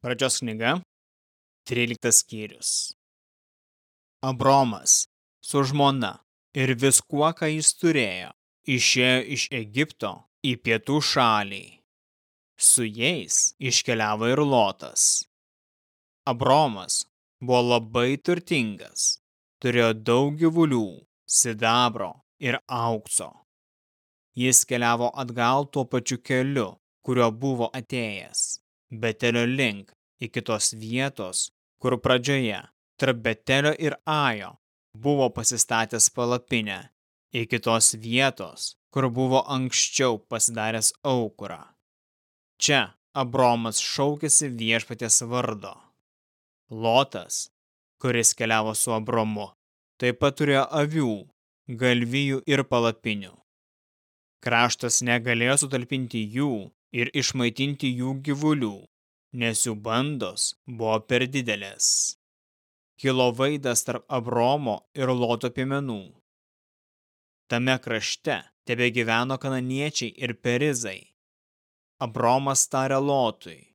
Pradžios knyga, 13 skyrius. Abromas su žmona ir viskuo, ką jis turėjo, išėjo iš Egipto į pietų šalį. Su jais iškeliavo ir Lotas. Abromas buvo labai turtingas, turėjo daug gyvulių, sidabro ir aukso. Jis keliavo atgal tuo pačiu keliu, kuriuo buvo atėjęs. Betelio link iki tos vietos, kur pradžioje tarp Betelio ir Ajo buvo pasistatęs palapinę, iki tos vietos, kur buvo anksčiau pasidaręs aukurą. Čia Abromas šaukėsi viešpatės vardo. Lotas, kuris keliavo su Abromu, taip pat turėjo avių, galvijų ir palapinių. Kraštas negalėjo sutalpinti jų ir išmaitinti jų gyvulių, nes jų bandos buvo per didelės. Kilo vaidas tarp Abromo ir Loto piemenų. Tame krašte tebe gyveno kananiečiai ir perizai. Abromas tarė Lotui,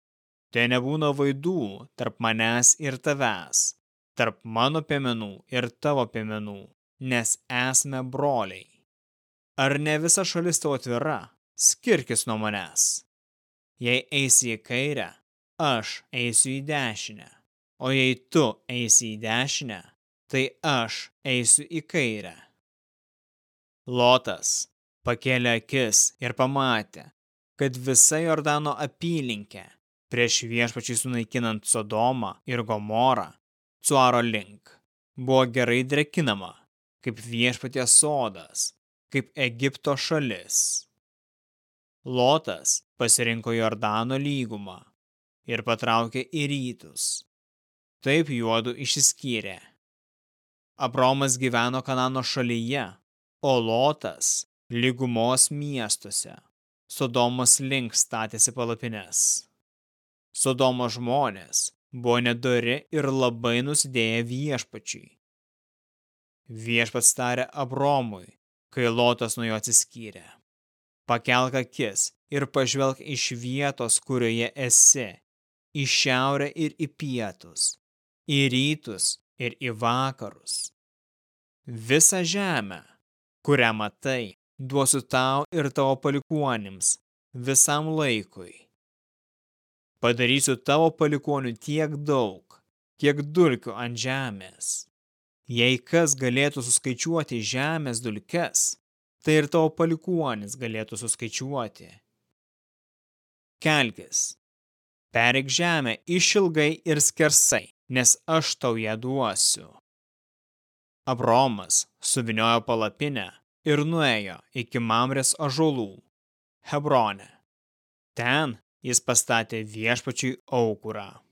te nebūna vaidų tarp manęs ir tavęs, tarp mano piemenų ir tavo piemenų, nes esame broliai. Ar ne visa šalis tavo atvira? Skirkis nuo manęs. Jei eisi į kairę, aš eisiu į dešinę, o jei tu eisi į dešinę, tai aš eisiu į kairę. Lotas pakėlė akis ir pamatė, kad visa Jordano apylinkė prieš viešpačiai sunaikinant Sodomą ir Gomorą, Cuaro link, buvo gerai drekinama, kaip viešpaties sodas, kaip Egipto šalis. Lotas pasirinko Jordano lygumą ir patraukė į rytus. Taip juodu išsiskyrė. Abromas gyveno Kanano šalyje, o Lotas lygumos miestuose. Sodomos link statėsi palapines. Sodomo žmonės buvo nedori ir labai nusidėję viešpačiui. Viešpats tarė Abromui, kai Lotas nuo jo atsiskyrė. Pakelk akis ir pažvelk iš vietos, kurioje esi, į šiaurę ir į pietus, į rytus ir į vakarus. Visą žemę, kurią matai, duosiu tau ir tavo palikuonims visam laikui. Padarysiu tavo palikonių tiek daug, kiek dulkių ant žemės. Jei kas galėtų suskaičiuoti žemės dulkes, tai ir tavo palikuonis galėtų suskaičiuoti. Kelkis, perik žemę išilgai ir skersai, nes aš tau ją duosiu. Abromas suviniojo palapinę ir nuėjo iki Mamrės ažolų, Hebrone. Ten jis pastatė viešpačiui aukurą.